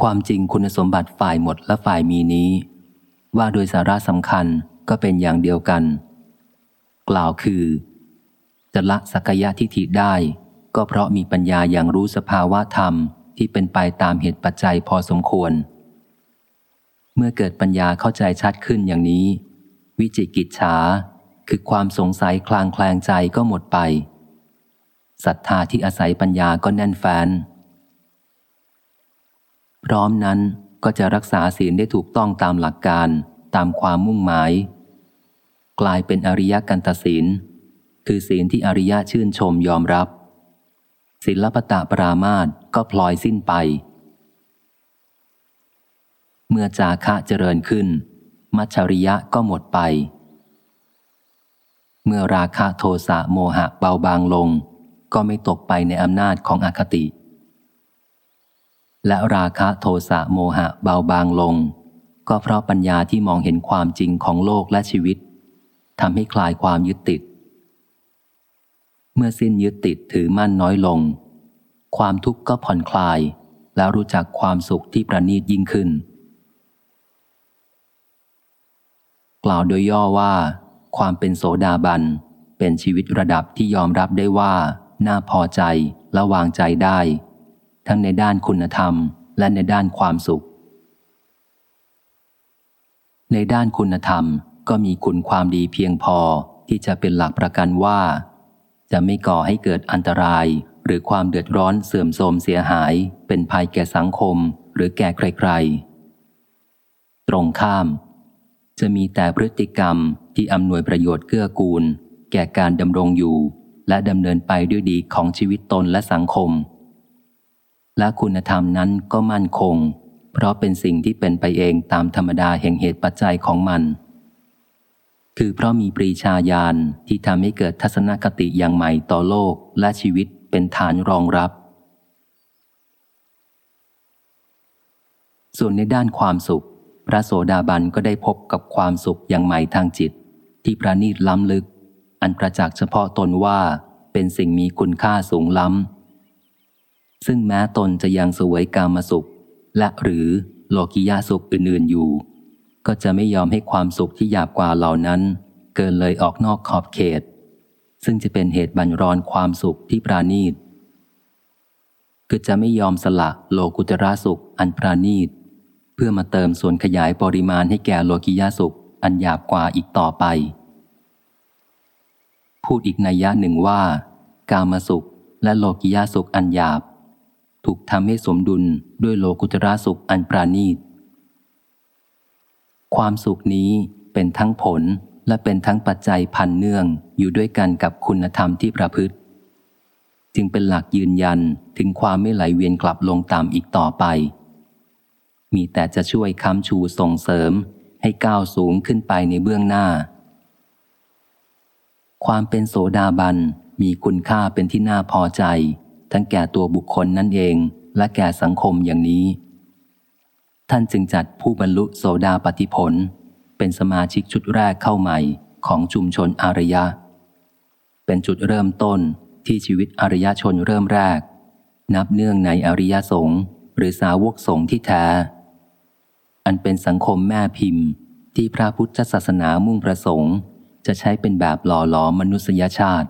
ความจริงคุณสมบัติฝ่ายหมดและฝ่ายมีนี้ ว่าโดยสาระสำคัญก็เป็นอย่างเดียวกัน กล่าวคือ จะละสักยะทิฏฐิได้ ก็เพราะมีปัญญาอย่างรู้สภาวะธรรมที่เป็นไปตามเหตุปัจจัยพอสมควร เมื่อเกิดปัญญาเข้าใจชัดขึ้นอย่างนี้ วิจิกิจฉาคือความสงสัยคลางแคลงใจก็หมดไปศรัทธาที่อาศัยปัญญาก็แน่นแฟ้น พร้อมนั้นก็จะรักษาศีลได้ถูกต้องตามหลักการตามความมุ่งหมาย กลายเป็นอริยกันตศีล คือศีลที่อริยะชื่นชมยอมรับศีลปตะปรามาตก็พลอยสิ้นไป เมื่อจาคะเจริญขึ้น มัชริยะก็หมดไป เมื่อราคะโทสะโมหะเบาบางลง ก็ไม่ตกไปในอำนาจของอคติ และราคะโทสะโมหะเบาบางลง ก็เพราะปัญญาที่มองเห็นความจริงของโลกและชีวิตทำให้คลายความยึดติด เมื่อสิ้นยึดติดถือมั่นน้อยลง ความทุกข์ก็ผ่อนคลาย แล้วรู้จักความสุขที่ประณีตยิ่งขึ้น กล่าวโดยย่อว่า ความเป็นโสดาบัน เป็นชีวิตระดับที่ยอมรับได้ว่า น่าพอใจและวางใจได้ ทั้งในด้านคุณธรรม และในด้านความสุข ในด้านคุณธรรมก็มีคุณความดีเพียงพอที่จะเป็นหลักประกันว่า จะไม่ก่อให้เกิดอันตรายหรือความเดือดร้อนเสื่อมโทรมเสียหาย เป็นภัยแก่สังคมหรือแก่ใครๆ ตรงข้าม จะมีแต่พฤติกรรมที่อำนวยประโยชน์เกื้อกูล แก่การดำรงอยู่ และดำเนินไปด้วยดีของชีวิตตนและสังคม และคุณธรรมนั้นก็มั่นคง เพราะเป็นสิ่งที่เป็นไปเองตามธรรมดาแห่งเหตุปัจจัยของมัน คือเพราะมีปรีชาญาณที่ทำให้เกิดทัศนคติอย่างใหม่ต่อโลกและชีวิตเป็นฐานรองรับ ส่วนในด้านความสุข พระโสดาบันก็ได้พบกับความสุขอย่างใหม่ทางจิต ที่ประณีตล้ำลึก อันประจักษ์เฉพาะตนว่าเป็นสิ่งมีคุณค่าสูงล้ำ ซึ่งแม้ตนจะยังสวยกามสุข และหรือโลกิยาสุขอื่นๆอยู่ ก็จะไม่ยอมให้ความสุขที่หยาบกว่าเหล่านั้น เกินเลยออกนอกขอบเขต ซึ่งจะเป็นเหตุบันรอนความสุขที่ปราณีตคือจะไม่ยอมสละโลกุตระสุขอันปราณีต เพื่อมาเติมส่วนขยายปริมาณให้แก่โลกิยาสุขอันหยาบกว่าอีกต่อไป พูดอีกนัยยะหนึ่งว่า กามสุขและโลกิยาสุขอันหยาบ ถูกทำให้สมดุลด้วยโลกุตระสุขอันปราณีต ความสุขนี้เป็นทั้งผลและเป็นทั้งปัจจัยพันเนื่องอยู่ด้วยกันกับคุณธรรมที่ประพฤติ จึงเป็นหลักยืนยันถึงความไม่ไหลเวียนกลับลงต่ำอีกต่อไป มีแต่จะช่วยค้ำชูส่งเสริมให้ก้าวสูงขึ้นไปในเบื้องหน้า ความเป็นโสดาบันมีคุณค่าเป็นที่น่าพอใจ ทั้งแก่ตัวบุคคลนั่นเองและแก่สังคมอย่างนี้ ท่านจึงจัดผู้บรรลุโสดาปฏิผล เป็นสมาชิกชุดแรกเข้าใหม่ของชุมชนอารยะ เป็นจุดเริ่มต้นที่ชีวิตอารยชนเริ่มแรก นับเนื่องในอริยสงฆ์หรือสาวกสงฆ์ที่แท้ อันเป็นสังคมแม่พิมพ์ ที่พระพุทธศาสนามุ่งประสงค์ จะใช้เป็นแบบหล่อหลอมมนุษยชาติ